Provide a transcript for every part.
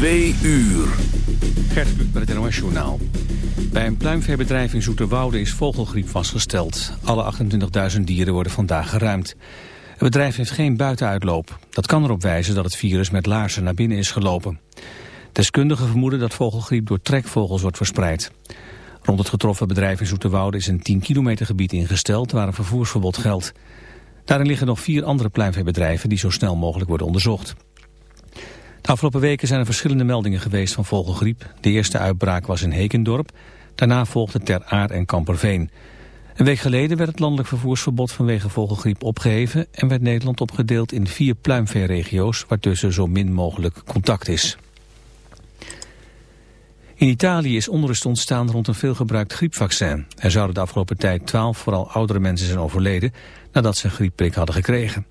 Twee uur. Gert Kluk met het NOS Journaal. Bij een pluimveebedrijf in Zoeterwoude is vogelgriep vastgesteld. Alle 28.000 dieren worden vandaag geruimd. Het bedrijf heeft geen buitenuitloop. Dat kan erop wijzen dat het virus met laarzen naar binnen is gelopen. Deskundigen vermoeden dat vogelgriep door trekvogels wordt verspreid. Rond het getroffen bedrijf in Zoeterwoude is een 10 kilometer gebied ingesteld waar een vervoersverbod geldt. Daarin liggen nog vier andere pluimveebedrijven die zo snel mogelijk worden onderzocht. De afgelopen weken zijn er verschillende meldingen geweest van vogelgriep. De eerste uitbraak was in Hekendorp. Daarna volgde Ter Aar en Kamperveen. Een week geleden werd het landelijk vervoersverbod vanwege vogelgriep opgeheven... en werd Nederland opgedeeld in vier pluimveeregio's... waartussen zo min mogelijk contact is. In Italië is onrust ontstaan rond een veelgebruikt griepvaccin. Er zouden de afgelopen tijd twaalf vooral oudere mensen zijn overleden... nadat ze een griepprik hadden gekregen.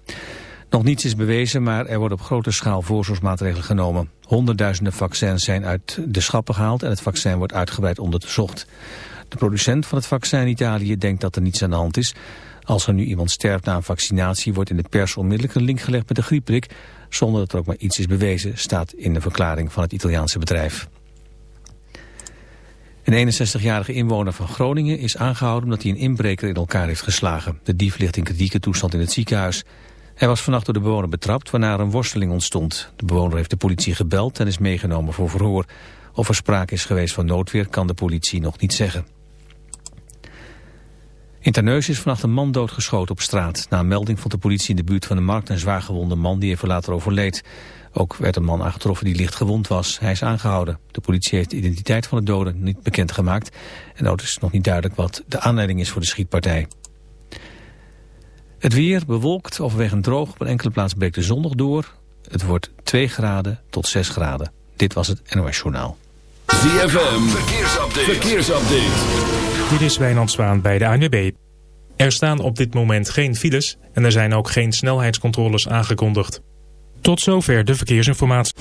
Nog niets is bewezen, maar er worden op grote schaal voorzorgsmaatregelen genomen. Honderdduizenden vaccins zijn uit de schappen gehaald en het vaccin wordt uitgebreid onderzocht. De producent van het vaccin in Italië denkt dat er niets aan de hand is. Als er nu iemand sterft na een vaccinatie wordt in de pers onmiddellijk een link gelegd met de griepprik, zonder dat er ook maar iets is bewezen, staat in de verklaring van het Italiaanse bedrijf. Een 61-jarige inwoner van Groningen is aangehouden omdat hij een inbreker in elkaar heeft geslagen. De dief ligt in kritieke toestand in het ziekenhuis. Hij was vannacht door de bewoner betrapt, waarna er een worsteling ontstond. De bewoner heeft de politie gebeld en is meegenomen voor verhoor. Of er sprake is geweest van noodweer kan de politie nog niet zeggen. In Terneus is vannacht een man doodgeschoten op straat. Na een melding vond de politie in de buurt van de markt een zwaargewonde man die even later overleed. Ook werd een man aangetroffen die licht gewond was. Hij is aangehouden. De politie heeft de identiteit van de doden niet bekendgemaakt. En ook is nog niet duidelijk wat de aanleiding is voor de schietpartij. Het weer bewolkt, overwegend droog. Op een enkele plaats breekt de zon nog door. Het wordt 2 graden tot 6 graden. Dit was het NOS Journaal. ZFM, verkeersupdate. verkeersupdate. Dit is Wijnand Zwaan bij de ANWB. Er staan op dit moment geen files en er zijn ook geen snelheidscontroles aangekondigd. Tot zover de verkeersinformatie.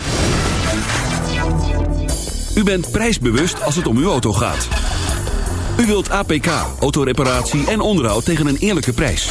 U bent prijsbewust als het om uw auto gaat. U wilt APK, autoreparatie en onderhoud tegen een eerlijke prijs.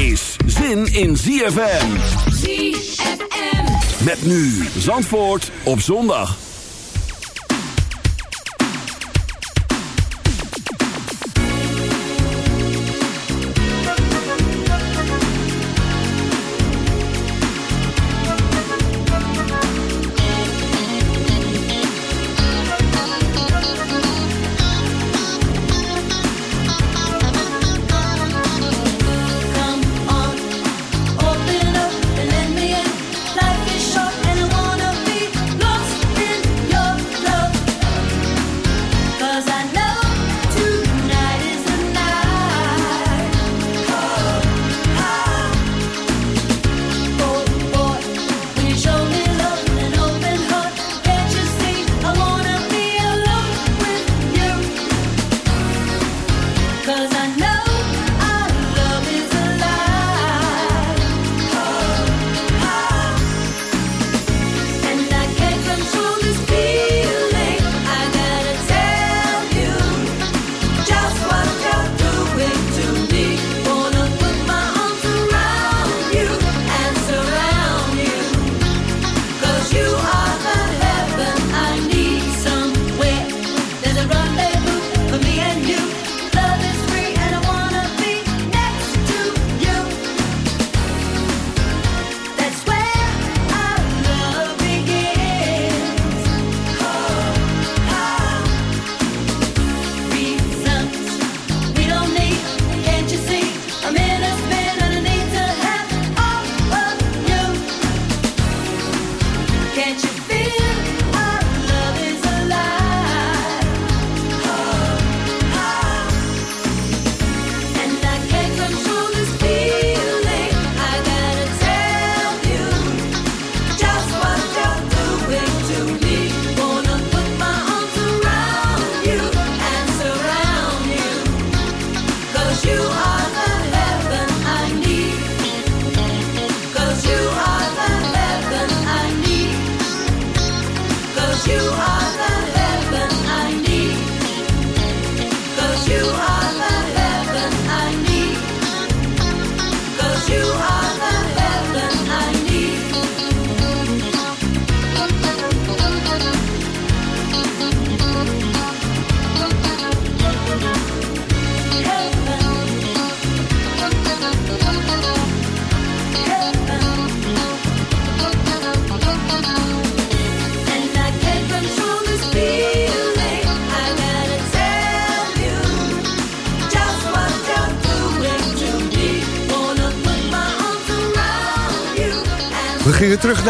is zin in ZFM. ZFM. Met nu Zandvoort op zondag.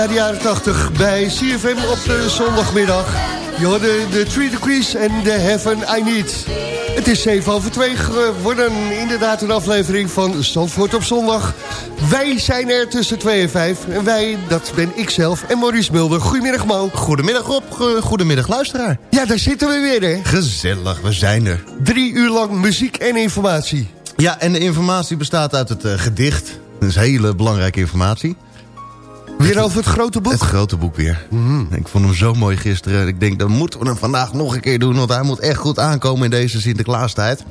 Naar de jaren 80 bij CFM op de zondagmiddag. Je hoorde de Three Degrees en The Heaven I Need. Het is 7 over 2 geworden. Inderdaad een aflevering van Zandvoort op zondag. Wij zijn er tussen 2 en 5. En wij, dat ben ik zelf en Maurice Mulder. Goedemiddag Mo. Goedemiddag Rob, Go- goedemiddag luisteraar. Ja, daar zitten we weer hè. Gezellig, we zijn er. Drie uur lang muziek en informatie. Ja, en de informatie bestaat uit het eh, gedicht. Dat is hele belangrijke informatie. Weer over het grote boek. Het grote boek weer. Ik vond hem zo mooi gisteren. Ik denk, dan moeten we hem vandaag nog een keer doen... want hij moet echt goed aankomen in deze Sinterklaastijd.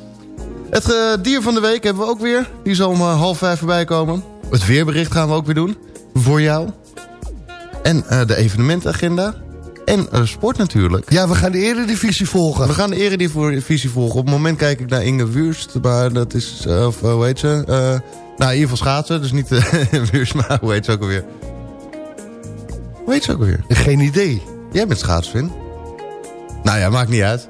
Het eh, dier van de week hebben we ook weer. Die zal om eh, half vijf voorbij komen. Het weerbericht gaan we ook weer doen. Voor jou. En eh, de evenementagenda. En sport natuurlijk. Ja, we gaan de eredivisie volgen. We gaan de eredivisie volgen. Op het moment kijk ik naar Inge Wurst. Maar dat is, of hoe heet ze? Nou, in ieder geval schaatsen. Dus niet Wurst, maar hoe heet ze ook alweer? Hoe heet ze ook alweer? Geen idee. Jij bent schaatsvin. Nou ja, maakt niet uit.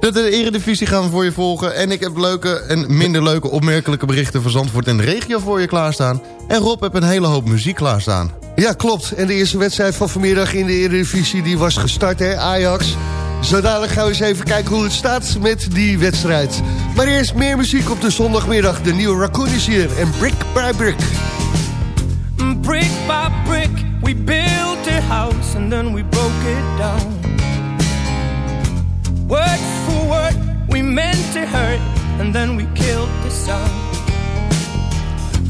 De, de eredivisie gaan we voor je volgen. En ik heb leuke en minder leuke opmerkelijke berichten van Zandvoort en de regio voor je klaarstaan. En Rob heb een hele hoop muziek klaarstaan. Ja, klopt. En de eerste wedstrijd van vanmiddag in de Eredivisie die was gestart, hè, Ajax. Zo dadelijk gaan we eens even kijken hoe het staat met die wedstrijd. Maar eerst meer muziek op de zondagmiddag. De nieuwe Raccoon is hier en Brick by Brick. Brick by brick, we built a house and then we broke it down. Word for word, we meant to hurt and then we killed the sound.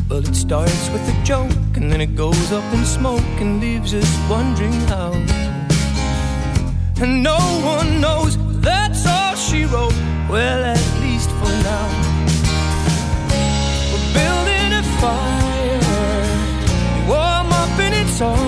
Well, it starts with a joke and then it goes up in smoke and leaves us wondering how. And no one knows that's all she wrote. Well, at least for now. We're building a fire warm up in its arms.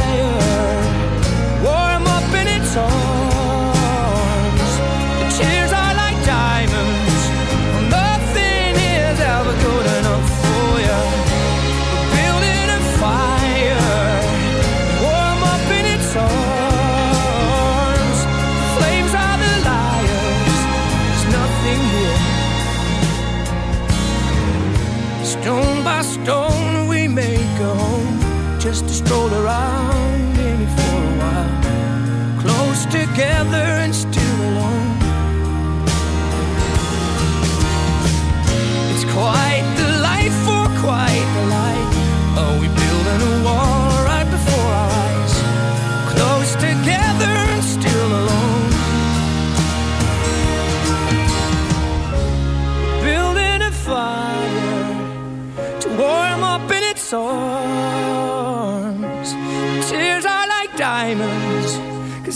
controller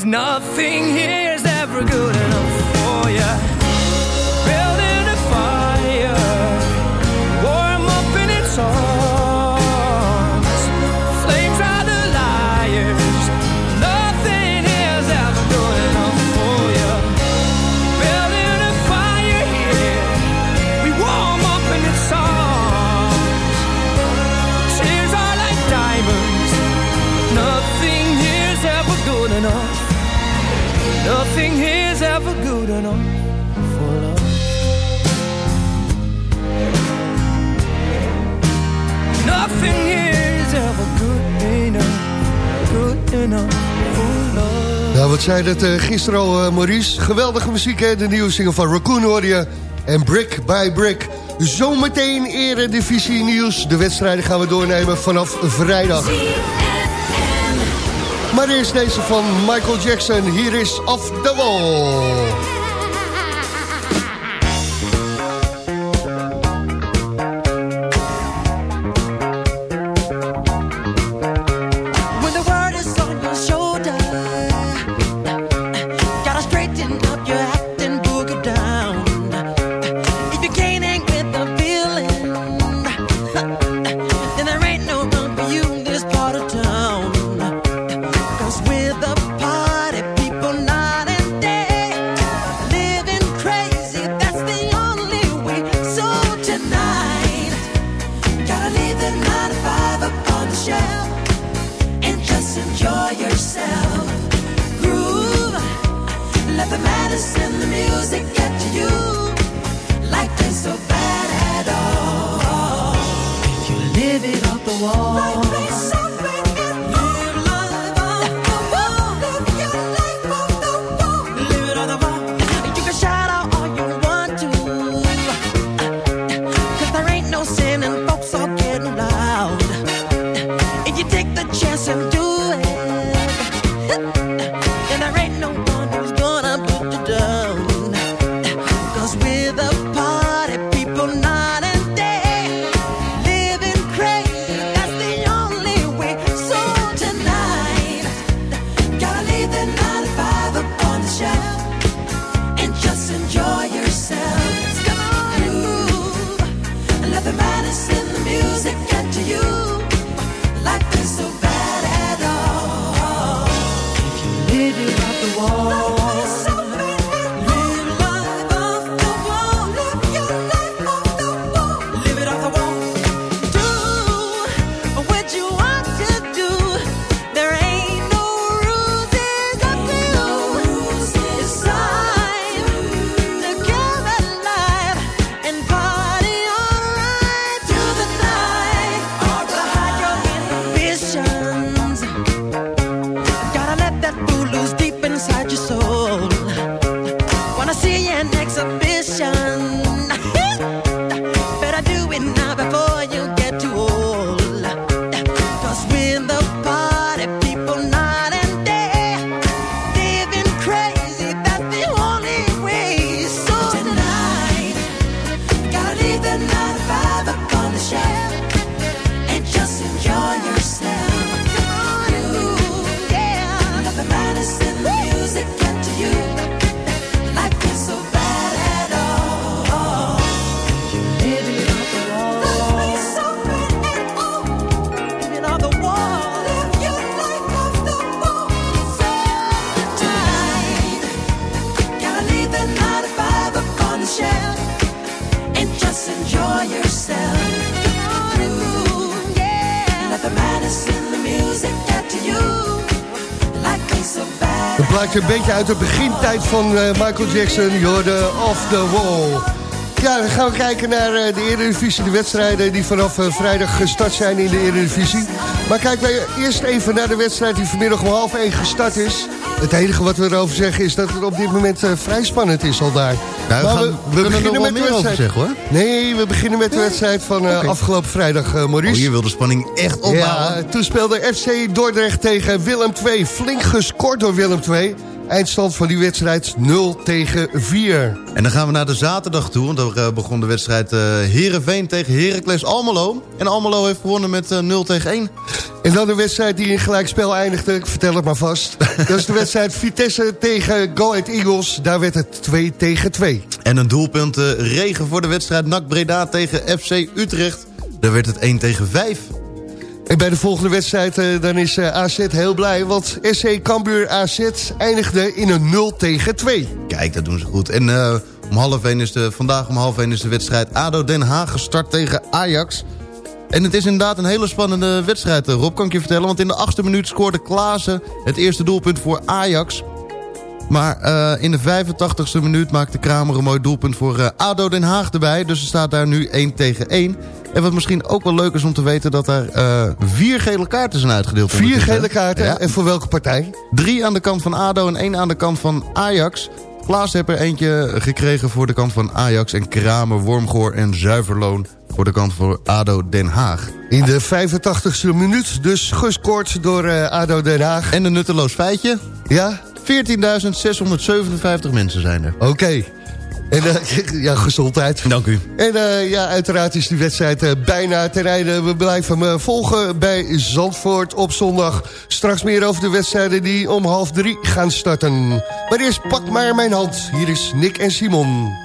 nothing here zei dat eh, gisteren al, eh, Maurice? Geweldige muziek, hè? De nieuwe single van Raccoon hoor je. En Brick by Brick. Zometeen eredivisie nieuws. De wedstrijden gaan we doornemen vanaf vrijdag. Maar eerst deze van Michael Jackson. Hier is Off the Wall. Een beetje uit de begintijd van eh, Michael Jackson. Je hoorde Off the Wall. Ja, dan gaan we kijken naar eh, de Eredivisie. De wedstrijden die vanaf eh, vrijdag gestart zijn in de Eredivisie. Maar kijken wij eerst even naar de wedstrijd die vanmiddag om half één gestart is. Het enige wat we erover zeggen is dat het op dit moment vrij spannend is al daar. Nou, we gaan- we er nog wel de wedstrijd. zeggen, hoor. Nee, we beginnen met de wedstrijd van eh, afgelopen vrijdag, eh, Maurice. Oh, hier wil de spanning echt opbouwen. Ja, toen speelde FC Dordrecht tegen Willem II. Flink gescoord door Willem II. Eindstand van die wedstrijd 0 tegen 4. En dan gaan we naar de zaterdag toe. Want daar eh, begon de wedstrijd eh Heerenveen tegen Heracles Almelo. En Almelo heeft gewonnen met eh, 0 tegen 1. En dan de wedstrijd die in gelijkspel eindigde. Ik vertel het maar vast. Dat is de wedstrijd Vitesse tegen Go Ahead Eagles. Daar werd het 2 tegen 2. En een doelpunt eh, regen voor de wedstrijd NAC Breda tegen FC Utrecht. Daar werd het 1 tegen 5. En bij de volgende wedstrijd eh, dan is eh, AZ heel blij. Want SC Cambuur AZ eindigde in een 0 tegen 2. Kijk, dat doen ze goed. En eh, om half 1 is de, vandaag om half 1 is de wedstrijd ADO Den Haag gestart tegen Ajax. En het is inderdaad een hele spannende wedstrijd, Rob, kan ik je vertellen. Want in de achtste minuut scoorde Klaassen het eerste doelpunt voor Ajax. Maar eh, in de 85ste minuut maakte Kramer een mooi doelpunt voor eh, ADO Den Haag erbij. Dus er staat daar nu 1 tegen 1. En wat misschien ook wel leuk is om te weten... dat er eh, vier gele kaarten zijn uitgedeeld. Vier gele kaarten. Ja. En voor welke partij? Drie aan de kant van ADO en één aan de kant van Ajax. Klaas heeft er eentje gekregen voor de kant van Ajax... en Kramer, Wormgoor en Zuiverloon voor de kant van ADO Den Haag. In de 85ste minuut, dus gescoord door ADO Den Haag. En een nutteloos feitje. Ja? 14.657 mensen zijn er. Oké. En eh, ja, gezondheid. Dank u. En eh, ja, uiteraard is die wedstrijd eh, bijna ten einde. We blijven hem eh, volgen bij Zandvoort op zondag. Straks meer over de wedstrijden die om half drie gaan starten. Maar eerst pak maar mijn hand. Hier is Nick en Simon.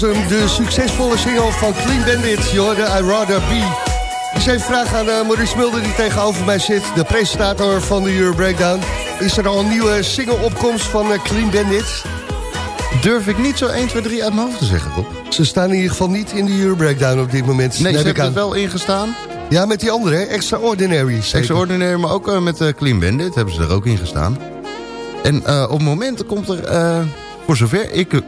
was hem, de succesvolle single van Clean Bandit. Je hoorde I Rather Be. Dus even vragen aan uh, Maurice Mulder die tegenover mij zit. De presentator van de Euro Breakdown. Is er al een nieuwe single-opkomst van eh, Clean Bandit? Durf ik niet zo 1, 2, 3 uit mijn hoofd te zeggen, Rob. Ze staan in ieder geval niet in de Euro Breakdown op dit moment. Nee, ze ik hebben er aan. wel ingestaan. Ja, met die andere, hè? Extraordinary. zeker. Extraordinary, maar ook eh, met eh, Clean Bandit hebben ze er ook in gestaan. En eh, op momenten komt er, eh, voor zover ik eh,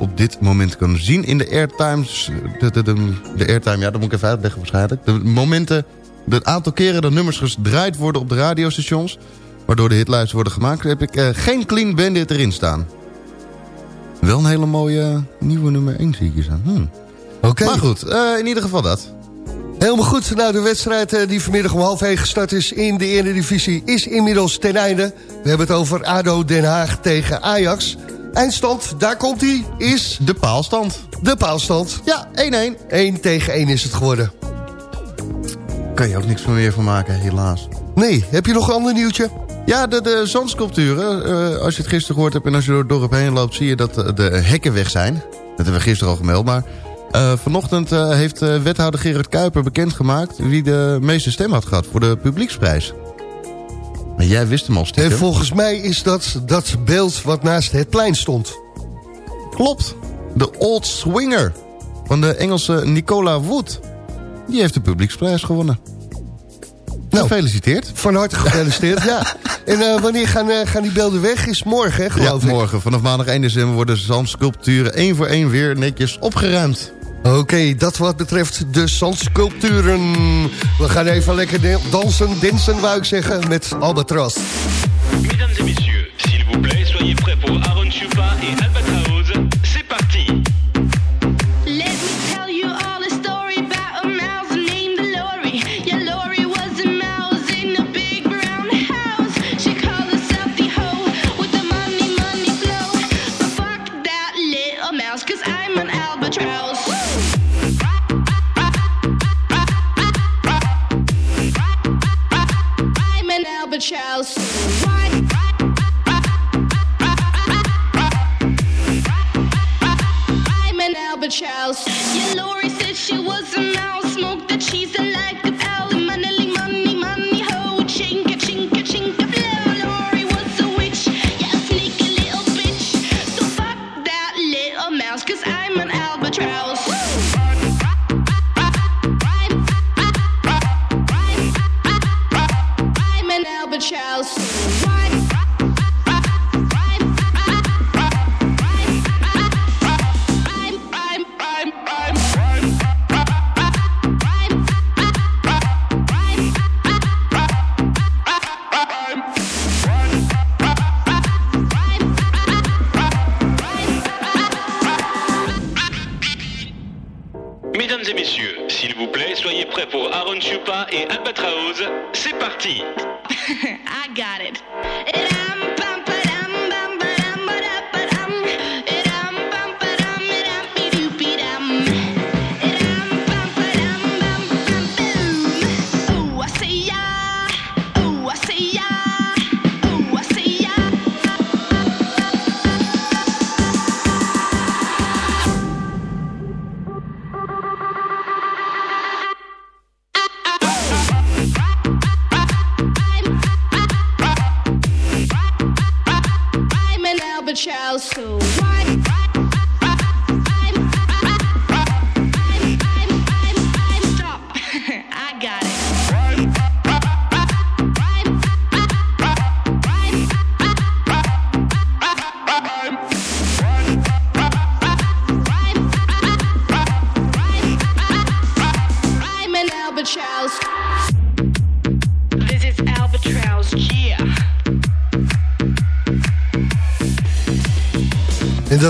op dit moment kan zien... in de airtimes, de, de, de, de airtime, ja, dat moet ik even uitleggen waarschijnlijk. De momenten, het aantal keren dat nummers gedraaid worden op de radiostations... waardoor de hitlijsten worden gemaakt... heb ik eh, geen Clean Bandit erin staan. Wel een hele mooie nieuwe nummer 1 zie ik hier staan. Hm. Oké. Maar goed, eh, in ieder geval dat. Helemaal goed. Nou, de wedstrijd eh, die vanmiddag om half 1 gestart is in de Eredivisie... is inmiddels ten einde. We hebben het over ADO Den Haag tegen Ajax. Eindstand, daar komt hij, is De paalstand. de paalstand. Ja, 1-1. 1 tegen 1 is het geworden. Kan je ook niks meer van maken, helaas. Nee, heb je nog een ander nieuwtje? Ja, de, de zandsculpturen. eh, als je het gisteren gehoord hebt en als je door het dorp heen loopt... zie je dat eh, de hekken weg zijn. Dat hebben we gisteren al gemeld. Maar eh, vanochtend heeft wethouder Gerard Kuiper bekendgemaakt... wie de meeste stem had gehad voor de publieksprijs. Maar jij wist hem al En stiekem. volgens mij is dat dat beeld wat naast het plein stond. Klopt. De Old Swinger van de Engelse Nicola Wood. Die heeft de publieksprijs gewonnen. Nou, gefeliciteerd. Van harte gefeliciteerd, ja. En eh, wanneer gaan, eh, gaan die beelden weg? Is morgen, hè, geloof ja, ik. morgen. Vanaf maandag 1 december worden zandsculpturen één voor één weer netjes opgeruimd. Oké, dat wat betreft de zandsculpturen. We gaan even lekker dansen, dinsen, wou ik zeggen, met Albatros. Mesdames et messieurs, s'il vous plaît, soyez prêts pour Aaron Chupa et Albatraoz.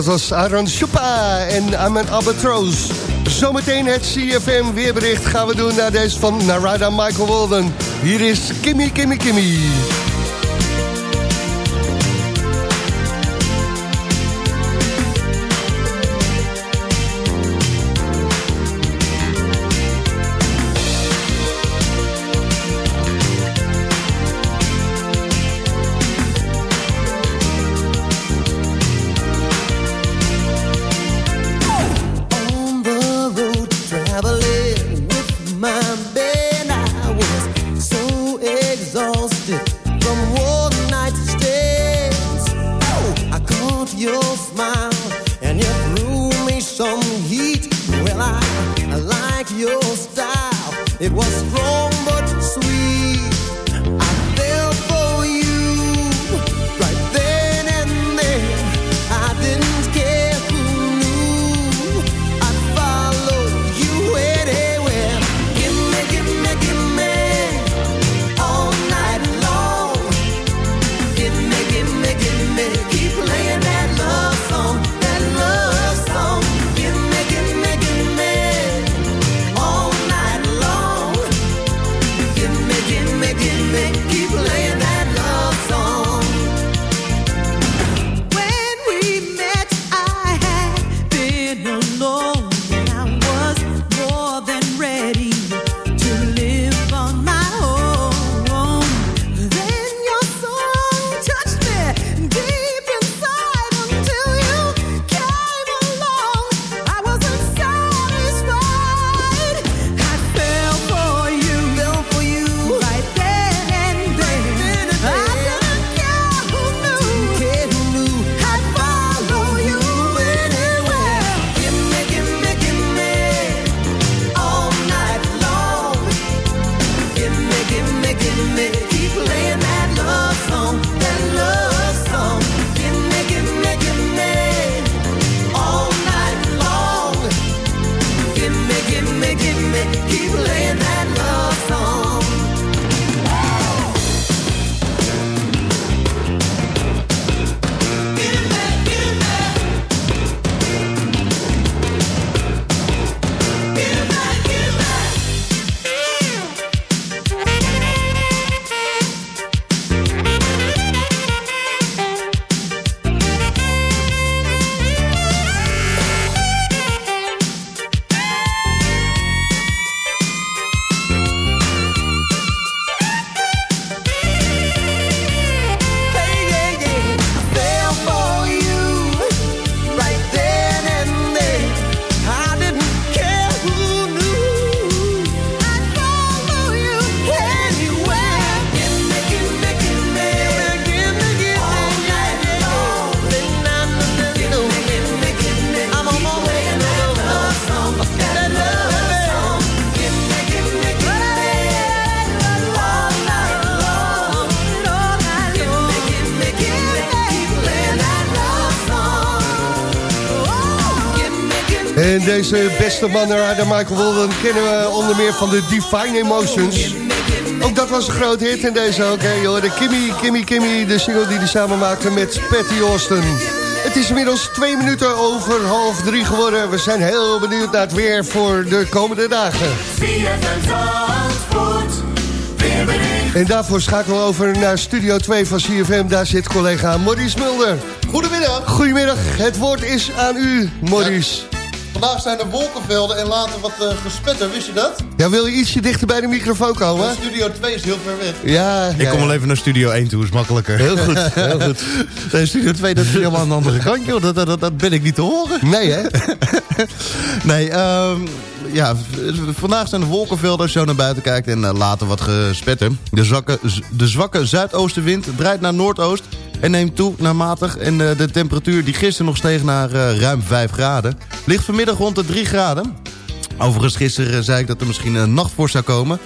Dat was Aaron Chupa en I'm an Albatross. Zometeen het CFM weerbericht gaan we doen naar deze van Narada Michael Walden. Hier is Kimmy, Kimmy, Kimmy. En deze beste man, Narada Michael Walden, kennen we onder meer van de Divine Emotions. Ook dat was een groot hit en deze ook, hè, joh. De Kimmy, Kimmy, Kimmy, de single die hij samen maakte met Patty Austin. Het is inmiddels twee minuten over half drie geworden. We zijn heel benieuwd naar het weer voor de komende dagen. En daarvoor schakelen we over naar Studio 2 van CFM. Daar zit collega Maurice Mulder. Goedemiddag. Goedemiddag, het woord is aan u, Maurice. Vandaag zijn er wolkenvelden en later wat eh, gespetter, wist je dat? Ja, wil je ietsje dichter bij de microfoon komen? De Studio 2 is heel ver weg. Ja, Ik ja, kom ja. wel even naar Studio 1 toe, is makkelijker. Heel goed, heel goed. Nee, Studio 2, dat is helemaal aan de andere kant, joh. Dat, dat, dat, dat ben ik niet te horen. Nee, hè? Nee, ehm, ja, vandaag zijn de wolkenvelden als je zo naar buiten kijkt en eh, later wat gespetter. De, zwakke, de zwakke zuidoostenwind draait naar noordoost en neemt toe naar matig. En eh, de temperatuur die gisteren nog steeg naar eh, ruim 5 graden, ligt vanmiddag rond de 3 graden. Overigens gisteren eh, zei ik dat er misschien een nachtvorst zou komen.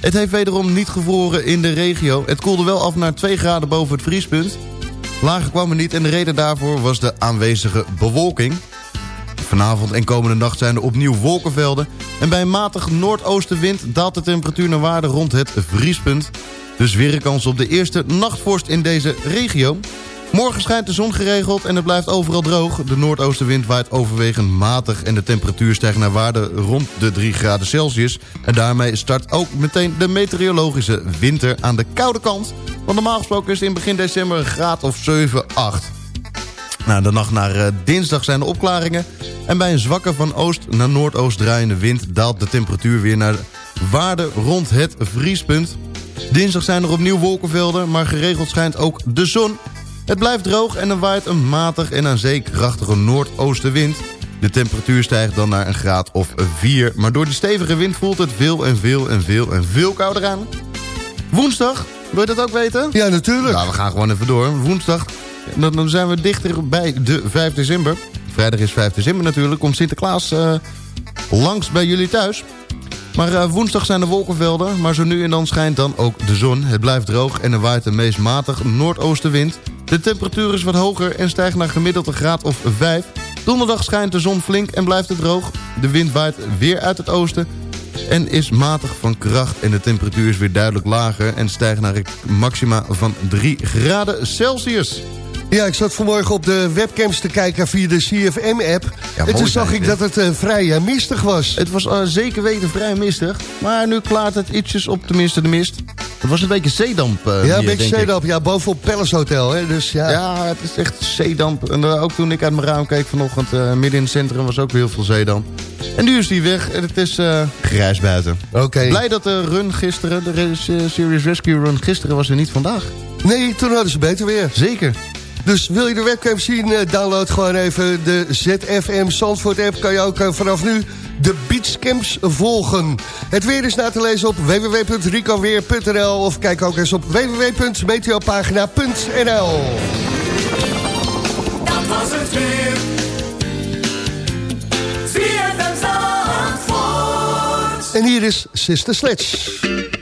Het heeft wederom niet gevroren in de regio. Het koelde wel af naar 2 graden boven het vriespunt. Lager kwam er niet en de reden daarvoor was de aanwezige bewolking. Vanavond en komende nacht zijn er opnieuw wolkenvelden. En bij een matig noordoostenwind daalt de temperatuur naar waarde rond het vriespunt. Dus weer een kans op de eerste nachtvorst in deze regio. Morgen schijnt de zon geregeld en het blijft overal droog. De noordoostenwind waait overwegend matig... en de temperatuur stijgt naar waarde rond de 3 graden Celsius. En daarmee start ook meteen de meteorologische winter aan de koude kant. Want normaal gesproken is het in begin december een graad of 7, 8. Nou, de nacht naar eh, dinsdag zijn er opklaringen. En bij een zwakke van oost naar noordoost draaiende wind... daalt de temperatuur weer naar waarde rond het vriespunt. Dinsdag zijn er opnieuw wolkenvelden... maar geregeld schijnt ook de zon. Het blijft droog en er waait een matig en aan zee krachtige noordoostenwind. De temperatuur stijgt dan naar een graad of 4. Maar door die stevige wind voelt het veel en veel en veel en veel kouder aan. Woensdag, wil je dat ook weten? Ja, natuurlijk. Nou, we gaan gewoon even door. Woensdag, dan, zijn we dichter bij de 5 december. Vrijdag is 5 december natuurlijk. Komt Sinterklaas eh, langs bij jullie thuis. Maar eh, woensdag zijn de wolkenvelden, maar zo nu en dan schijnt dan ook de zon. Het blijft droog en er waait een meest matig noordoostenwind. De temperatuur is wat hoger en stijgt naar gemiddeld een graad of 5. Donderdag schijnt de zon flink en blijft het droog. De wind waait weer uit het oosten en is matig van kracht. En de temperatuur is weer duidelijk lager en stijgt naar het maxima van 3 graden Celsius. Ja, ik zat vanmorgen op de webcams te kijken via de CFM-app. en toen zag ik dat het eh, vrij eh, mistig was. Het was eh, zeker weten vrij mistig. Maar nu klaart het ietsjes op, tenminste de mist. Het was een beetje zeedamp. ja, hier, een beetje ik. zeedamp. Ja, bovenop Palace Hotel. Hè, dus ja. Ja, het is echt zeedamp. En ook toen ik uit mijn raam keek vanochtend, midden in het centrum, was ook weer heel veel zeedamp. En nu is die weg en het is grijs buiten. Oké. Blij dat de run gisteren, de Serious Rescue run gisteren, was er niet vandaag. Nee, toen hadden ze beter weer. Zeker. Dus wil je de webcam zien, eh, download gewoon even de ZFM Zandvoort app. Kan je ook eh, vanaf nu de beachcamps volgen. Het weer is na te lezen op www.ricoweer.nl of kijk ook eens op www.meteopagina.nl Dat was het weer. En hier is Sister Sledge.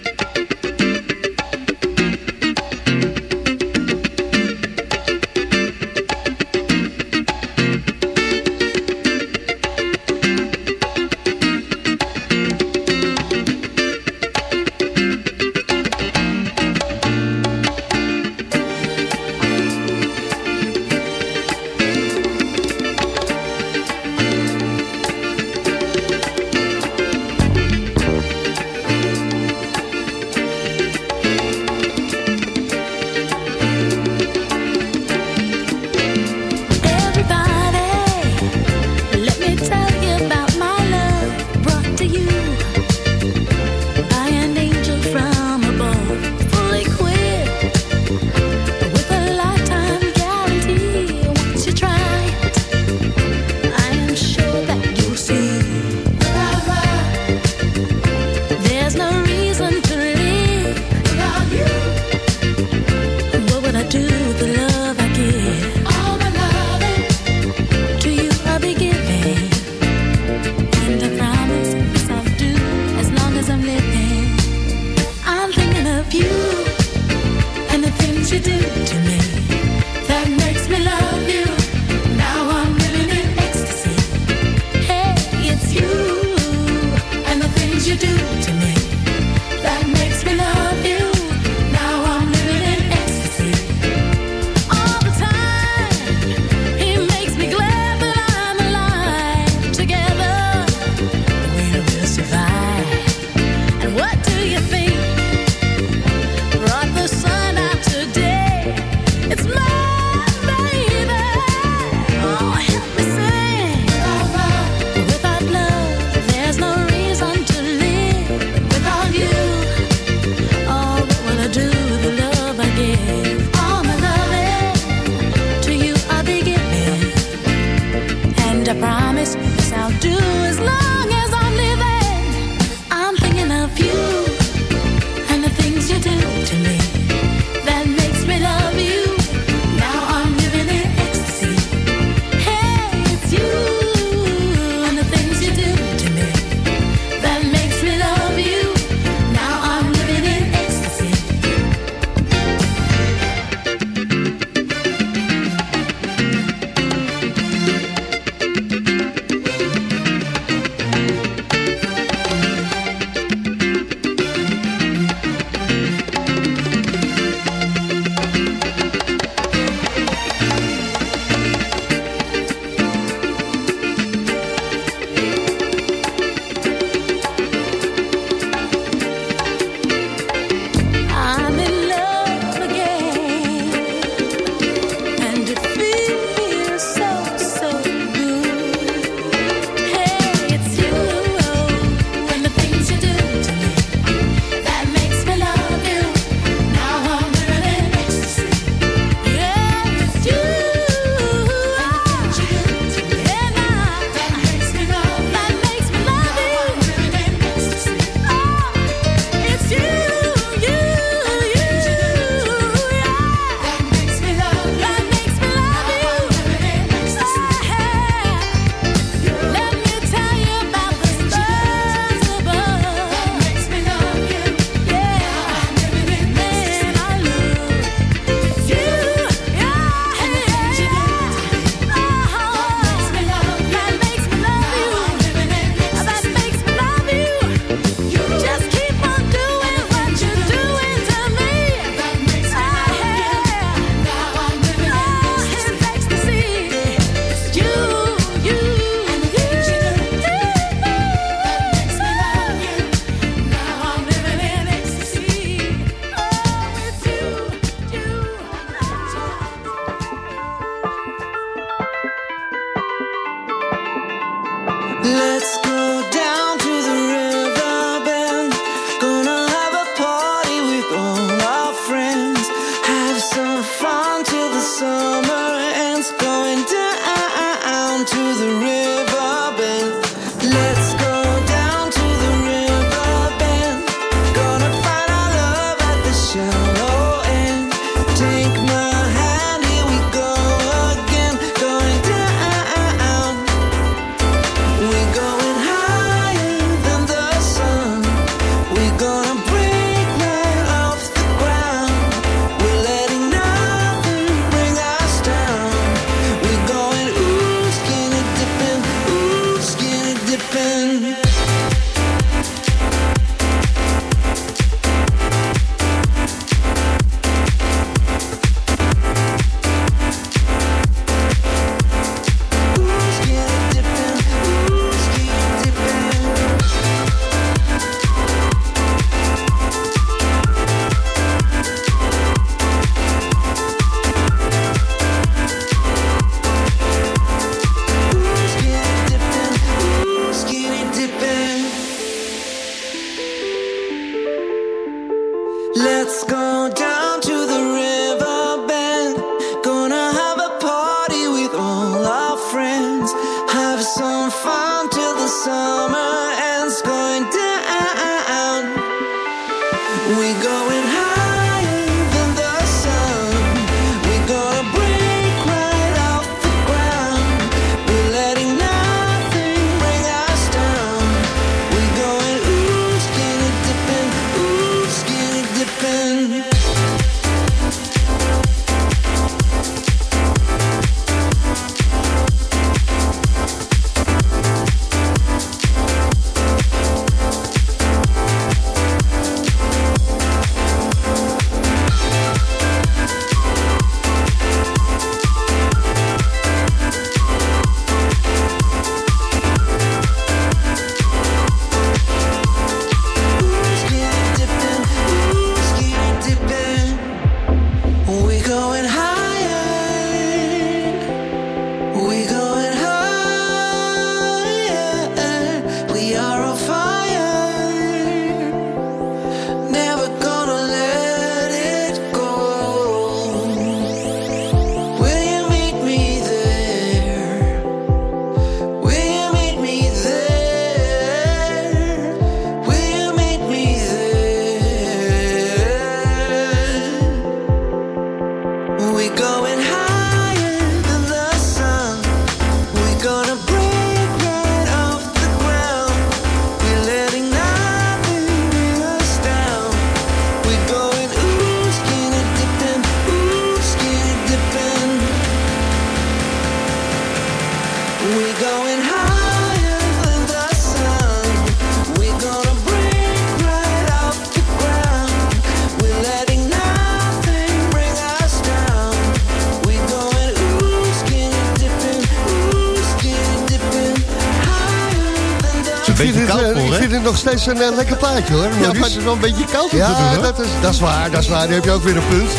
Nog steeds een eh, lekker plaatje hoor. Ja, maar het is wel een beetje koud om Ja, te doen, hoor. dat is, dat is waar, dat is waar. Dan heb je ook weer een punt.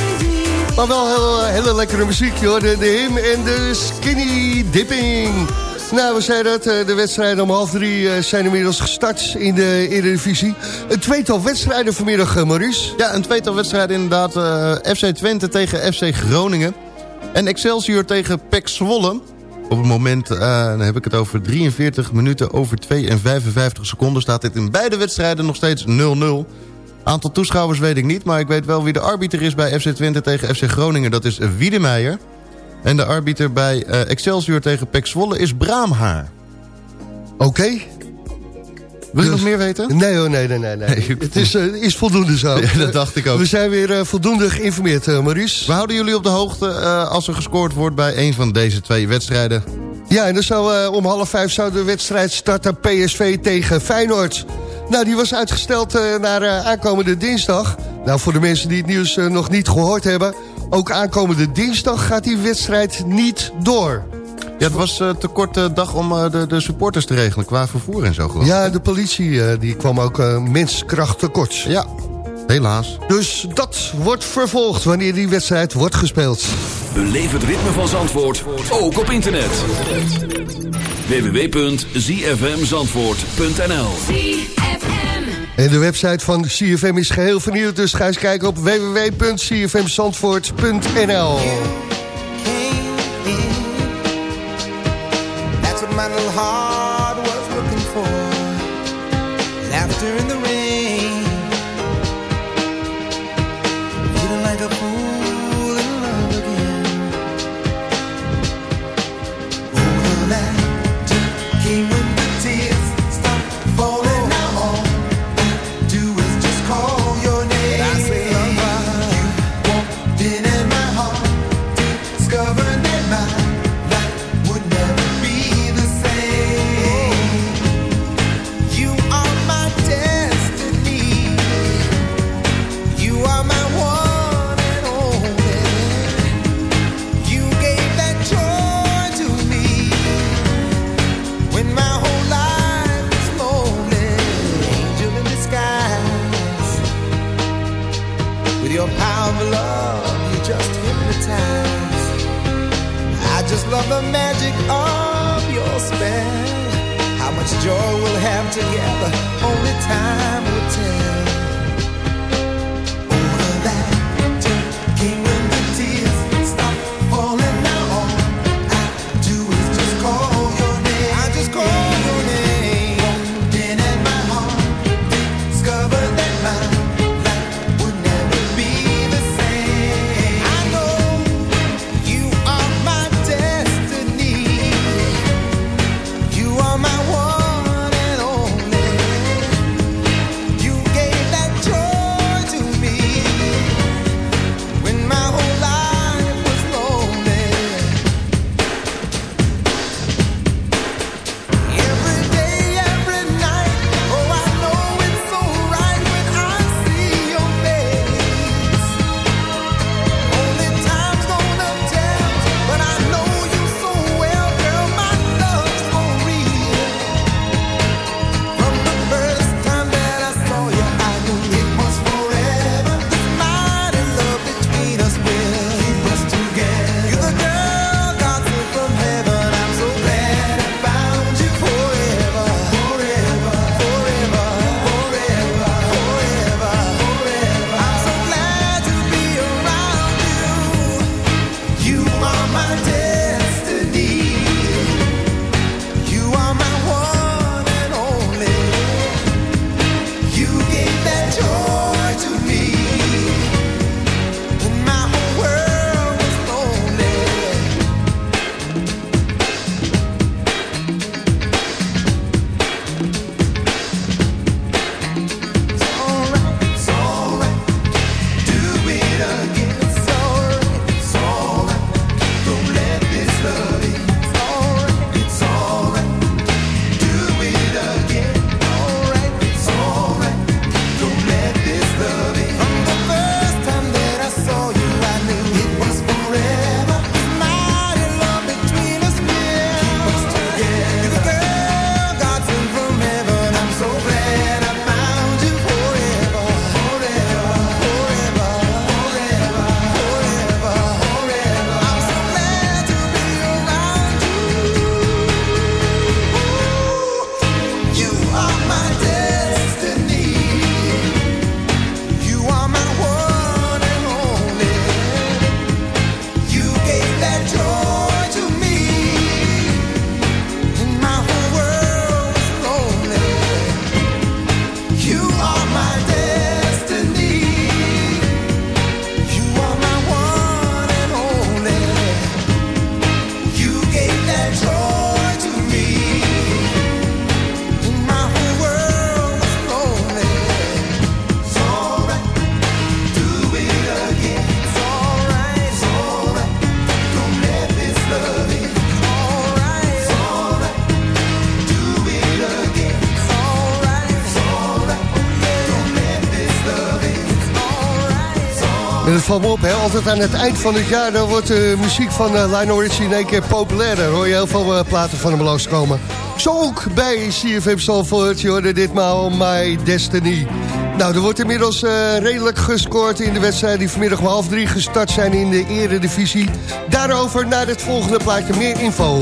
Maar wel heel, eh, hele lekkere muziek, hoor. De, de him en de skinny dipping. Nou, we zeiden het, eh, de wedstrijden om half drie zijn inmiddels gestart in de Eredivisie. Een tweetal wedstrijden vanmiddag, Maurice. Ja, een tweetal wedstrijden inderdaad. FC Twente tegen FC Groningen. En Excelsior tegen PEC Zwolle. Op het moment, eh, dan heb ik het over 43 minuten over 2 en 55 seconden... staat dit in beide wedstrijden nog steeds 0-0. Aantal toeschouwers weet ik niet, maar ik weet wel wie de arbiter is bij FC Twente tegen FC Groningen. Dat is Wiedemeijer. En de arbiter bij eh, Excelsior tegen PEC Zwolle is Braamhaar. Oké. Wil je nog meer weten? Nee nee, nee, nee. nee. het is, eh, is voldoende zo. Ja, dat dacht ik ook. We zijn weer eh, voldoende geïnformeerd, eh, Maurice. We houden jullie op de hoogte als er gescoord wordt bij een van deze twee wedstrijden. Ja, en dan zou, om half vijf zou de wedstrijd starten PSV tegen Feyenoord. Nou, die was uitgesteld naar aankomende dinsdag. Nou, voor de mensen die het nieuws nog niet gehoord hebben... ook aankomende dinsdag gaat die wedstrijd niet door. Ja, het was eh, te korte dag om eh, de, de supporters te regelen qua vervoer en zo. geloof. Ja, de politie eh, die kwam ook eh, menskracht tekort. Ja, helaas. Dus dat wordt vervolgd wanneer die wedstrijd wordt gespeeld. Beleef het ritme van Zandvoort, ook op internet. www.zfmzandvoort.nl En de website van CFM is geheel vernieuwd, dus ga eens kijken op www.cfmzandvoort.nl. little heart van op. Altijd aan het eind van het jaar dan wordt de muziek van eh, Line Richie in één keer populairder. hoor je heel veel eh, platen van hem loskomen. Zo ook bij CFM Salford. Je hoorde ditmaal My Destiny. Nou, er wordt inmiddels eh, redelijk gescoord in de wedstrijden... die vanmiddag om half drie gestart zijn in de eredivisie. Daarover naar het volgende plaatje meer info.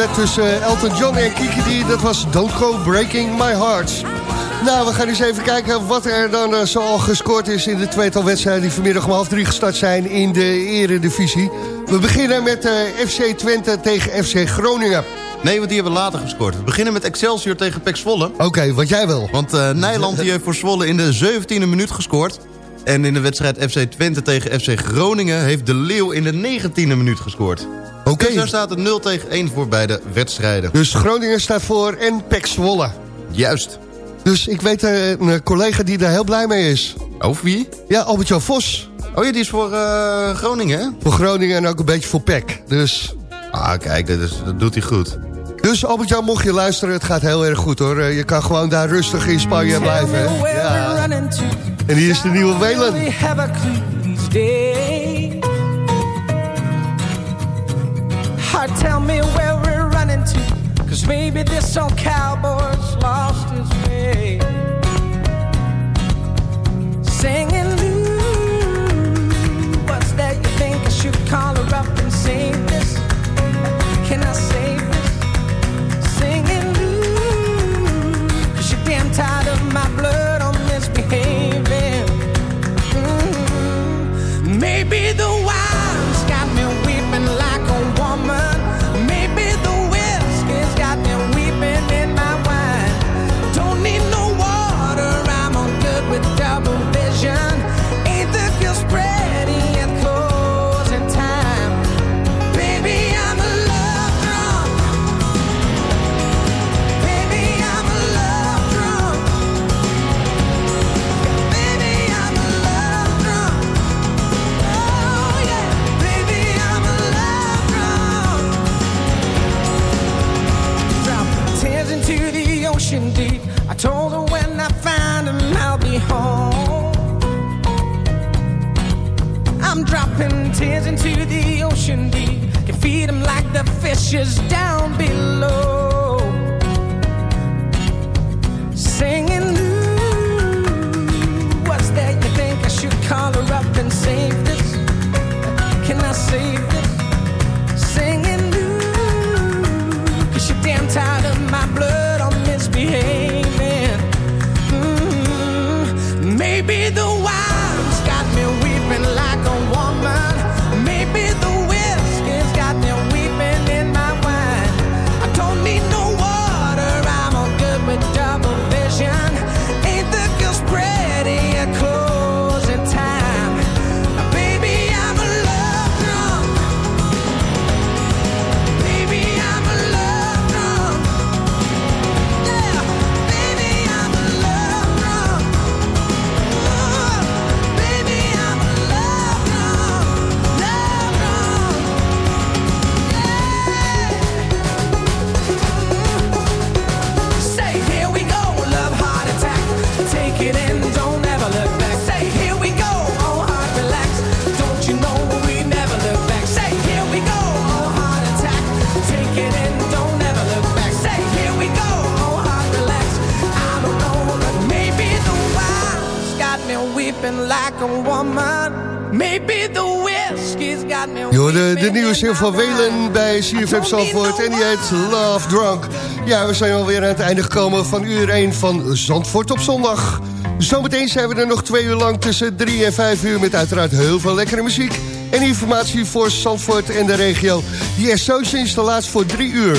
duet tussen Elton John en Kiki Dat was Don't Go Breaking My Heart. Nou, we gaan eens even kijken wat er dan uh, zoal gescoord is... in de tweetal wedstrijden die vanmiddag om half drie gestart zijn in de eredivisie. We beginnen met eh, FC Twente tegen FC Groningen. Nee, want die hebben later gescoord. We beginnen met Excelsior tegen Pek Zwolle. Oké, wat jij wil. Want eh, Nijland die heeft voor Zwolle in de 17e minuut gescoord. En in de wedstrijd FC Twente tegen FC Groningen... heeft De Leeuw in de 19e minuut gescoord. Oké. Dus daar staat er 0 tegen 1 voor beide wedstrijden. Dus Groningen staat voor en Pek Zwolle. Juist. Dus ik weet eh, een collega die daar heel blij mee is. Over wie? Ja, Albert Vos. Oh ja, die is voor eh, Groningen, hè? Voor Groningen en ook een beetje voor PEC. Dus... Ah, kijk, dat, dat doet hij goed. Dus Albert-Jan, mocht je luisteren, het gaat heel erg goed, hoor. Eh, je kan gewoon daar rustig in Spanje blijven. Ja. En hier is de nieuwe Welen. Tell me where we're running to. Cause maybe this old cowboy's lost his way. Singing, ooh, what's that you think I should call her up and save this? Can I save this? Singing, ooh, cause you're damn tired of my blood tears into the ocean deep. Can feed them like the fishes down below. De nieuwe zin van Welen bij CFM Zandvoort en die heet Love Drunk. Ja, we zijn alweer aan het einde gekomen van uur 1 van Zandvoort op zondag. Zometeen zijn we er nog twee uur lang tussen 3 en 5 uur... met uiteraard heel veel lekkere muziek en informatie voor Zandvoort en de regio. Die is de laatst voor drie uur.